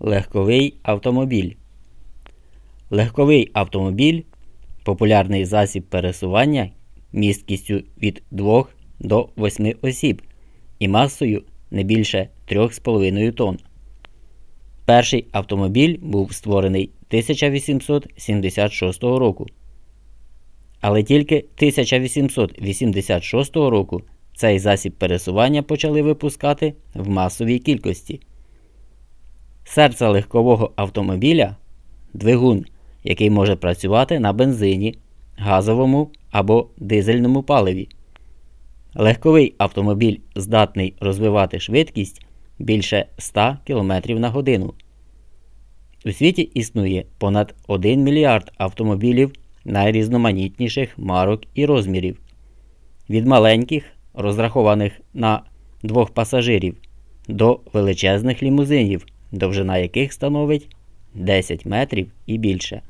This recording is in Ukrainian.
Легковий автомобіль. Легковий автомобіль популярний засіб пересування місткістю від 2 до 8 осіб і масою не більше 3,5 тонн. Перший автомобіль був створений 1876 року. Але тільки 1886 року цей засіб пересування почали випускати в масовій кількості. Серце легкового автомобіля двигун, який може працювати на бензині, газовому або дизельному паливі. Легковий автомобіль здатний розвивати швидкість більше 100 км на годину. У світі існує понад 1 мільярд автомобілів найрізноманітніших марок і розмірів. Від маленьких, розрахованих на двох пасажирів, до величезних лімузинів, довжина яких становить 10 метрів і більше.